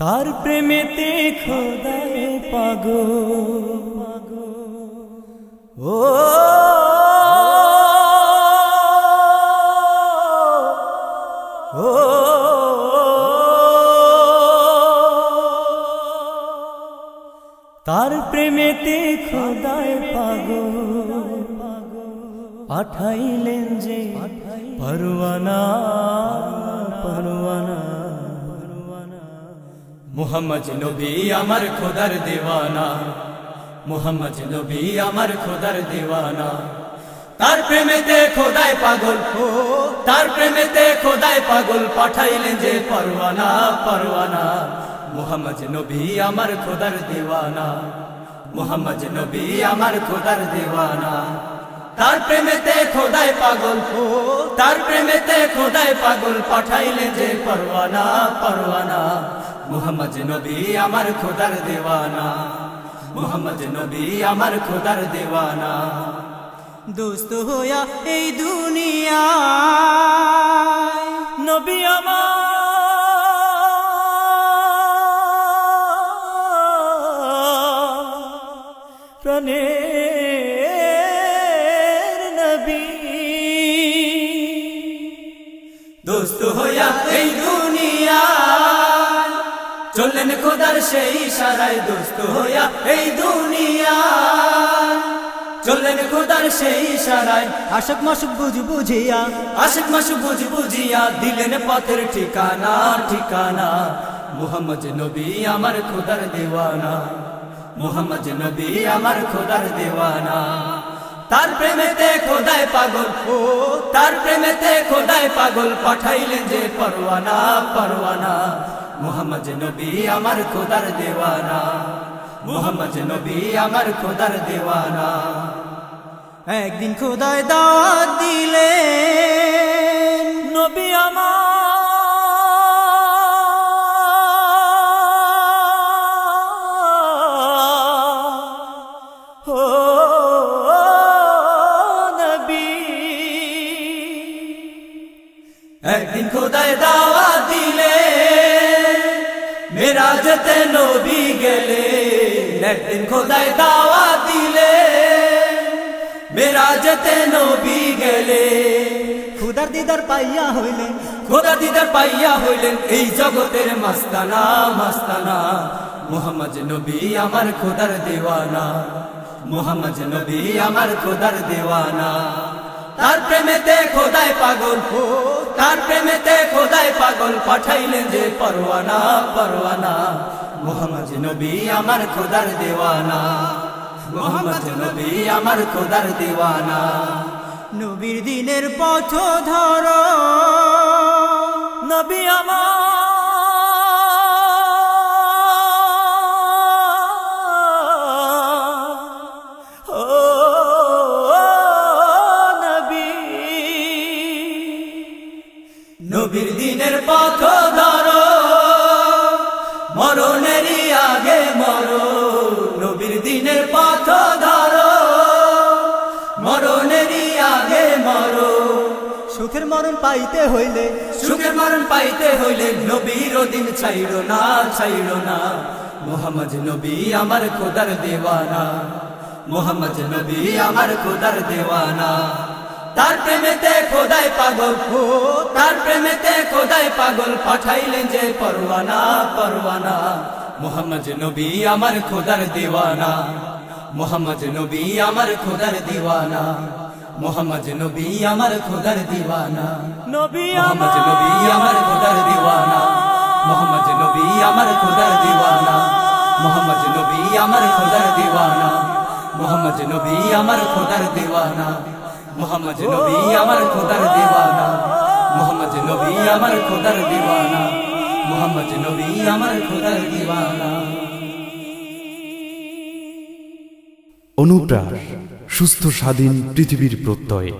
তার প্রেমেতে খোদায় পাগো ও তার প্রেমেতে খোদায় পাগো পাঠাইলেন যে পরওয়ানা পরওয়ানা মুহাম্মদ নবী আমার খোদার দেওয়ানা। মুহাম্মদ নবী আমার খোদার দেওয়ানা। তার প্রেমেতে খোদায় পাগল তার প্রেমেতে খোদায় পাগল, পাঠাইলেন যে পরওয়ানা পরওয়ানা মুহাম্মদ নবী আমার খোদার দেওয়ানা। মুহাম্মদ নবী আমার খোদার দেওয়ানা। তার প্রেমেতে খোদায় পাগল তার প্রেমেতে খোদায় পাগল, পাঠাইলেন যে পরওয়ানা পরওয়ানা মুহাম্মদ নবী আমার খোদার দেওয়ানা, মুহাম্মদ নবী আমার খোদার দেওয়ানা। দোস্ত হইয়া এই দুনিয়া নবী আমার প্রাণের নবী। দোস্ত হইয়া এই দুনিয়া চললেন খোদার সেই সারাই দোস্ত হইয়া এই দুনিয়া। চললেন খোদার সেই সারাই আশক মাসুক বুঝ বুঝিয়া, আশিক মাসু বুঝ বুঝিয়া দিলেন পথের ঠিকানা ঠিকানা। মুহাম্মদ নবী আমার খোদার দেওয়ানা, মুহাম্মদ নবী আমার খোদার দেওয়ানা। তার প্রেমেতে খোদায় পাগল, ও তার প্রেমেতে খোদায় পাগল, পাঠাইলেন যে পরওয়ানা পরওয়ানা মুহাম্মদ নবী আমার খোদার দেওয়ানা। মুহাম্মদ নবী আমার খোদার দেওয়ানা। একদিন খোদায় দাওয়াত দিলে নবী আমার। নবী। একদিন খোদায় দাওয়া যেতে নবী গেলে একদিন খোদায় দাওয়া দিলে। নবী গেলে খুদার দিদার পাইয়া হইলে খোদা দিদার পাইয়া হইলেন এই জগতের মাস্তানা মাস্তানা। মোহাম্মদ নবী আমার খোদার দেওয়ানা মোহাম্মদ নবী আমার খোদার দেওয়ানা। তার প্রেমেতে খোদায় পাগল তার প্রেমেতে পাগল পাঠাইলেন যে পরোয়ানা পরোয়ানা। মোহাম্মদ নবী আমার খোদার দেওয়ানা। মোহাম্মদ নবী আমার খোদার দেওয়ানা। নবীর দিনের পথ ধর। নবী আমার দিনের পথ ধরো। মরণেরই আগে মরো। নবীর দিনের পথ ধরো। মরণেরই আগে মরো। সুখের মরণ পাইতে হইলে, সুখের মরণ পাইতে হইলে নবীর দিন ছাইল না ছাইল না। মোহাম্মদ নবী আমার খোদার দেওয়ানা। মোহাম্মদ নবী আমার খোদার দেওয়ানা। তার প্রেমেতে খোদায় পাগল তার প্রেমেতে খোদায় পাগল। পাঠাইলেন যে পরওয়ানা পরওয়ানা মোহাম্মদ নবী আমার খোদার দেওয়ানা। মোহাম্মদ নবী আমার খোদার দিওয়ানা। মোহাম্মদ নবী আমার খোদার দিওয়ানা। নবী মোহাম্মদ নবী আমার খোদার দিওয়ানা। মোহাম্মদ নবী আমার খোদার দিওয়ানা। মোহাম্মদ নবী আমার খোদার দিওয়ানা। মোহাম্মদ নবী আমার খোদার দিওয়ানা। মোহাম্মদ নবী, আমার খোদার দিওয়ানা। মোহাম্মদ নবী, আমার খোদার দিওয়ানা। মোহাম্মদ নবী, আমার খোদার দিওয়ানা। অনুপ্রাস, সুস্থ স্বাধীন পৃথিবীর প্রত্যয়।